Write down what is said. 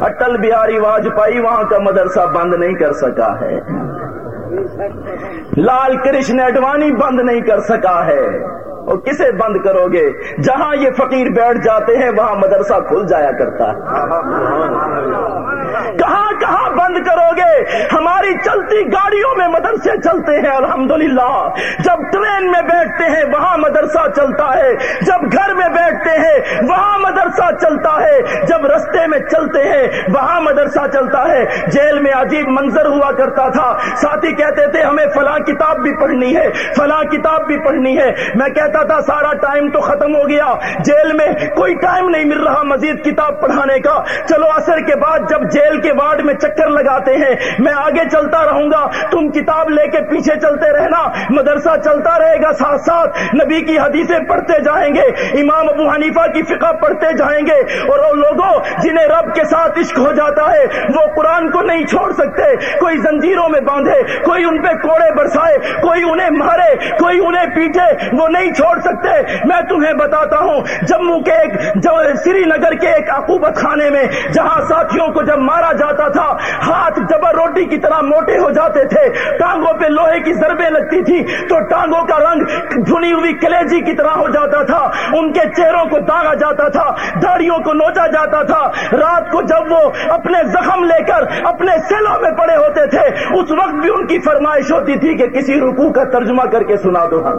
اٹل بہاری واجپئی وہاں کا مدرسہ بند نہیں کر سکا ہے۔ لال کرشن اڈوانی بند نہیں کر سکا ہے۔ اور کسے بند کرو گے؟ جہاں یہ فقیر بیٹھ جاتے ہیں، وہاں مدرسہ کھل جایا کرتا ہے۔ کہاں کہاں بند کرو گے؟ ہماری چلتی گاڑیوں میں مدرسے چلتے ہیں، الحمدللہ۔ جب ٹرین میں بیٹھتے ہیں، وہاں مدرسہ چلتا ہے۔ جب گھر میں بیٹھتے ہیں، وہاں مدرسہ چلتا ہے۔ جب رستے میں چلتے ہیں، وہاں مدرسہ چلتا ہے۔ جیل میں عجیب منظر ہوا کرتا تھا۔ ساتھی کہتے تھے، ہمیں فلاں کتاب بھی پڑھنی ہے۔ فلاں کتاب بھی پڑھنی ہے۔ میں کہتا تھا، سارا ٹائم تو ختم ہو گیا۔ جیل میں کوئی ٹائم نہیں مل رہا مزید کتاب پڑھانے کا۔ چلو اثر کے بعد جب جیل کے وارڈ میں چکر لگاتے ہیں، میں آگے چلتا رہوں گا۔ تم کتاب لے کے پیچھے چلتے رہنا۔ مدرسہ چلتا رہے گا ساتھ ساتھ۔ نبی کی حدیثیں پڑھتے جائیں گے۔ امام ابو حنیفہ کی فقہ پڑھتے جائیں گے اور وہ لوگوں جنہیں رب کے ساتھ عشق ہو جاتا ہے، وہ قرآن کو نہیں چھوڑ سکتے۔ کوئی زنجیروں میں باندھے، کوئی ان پہ کوڑے برسائے، کوئی انہیں مارے، کوئی انہیں پیٹے، وہ نہیں چھوڑ سکتے۔ میں تمہیں بتاتا ہوں، جموں کے ایک سری نگر کے ایک عقوبت خانے میں، جہاں ساتھیوں کو جب مارا جاتا تھا، ہاتھ جبر روٹی کی طرح موٹے ہو جاتے تھے، ٹانگوں پہ لوہے کی ضربیں لگتی تھی، تو ٹانگوں کا رنگ دھنی ہوئی کلیجی کی طرح ہو جاتا تھا۔ ان کے چہروں کو داغا جاتا تھا۔ داڑیوں کو نوچا جاتا تھا۔ رات کو جب وہ اپنے زخم لے کر اپنے سیلوں میں پڑے ہوتے تھے، اس وقت بھی ان کی فرمائش ہوتی تھی کہ کسی رکوع کا ترجمہ کر کے سنا دو۔ ہم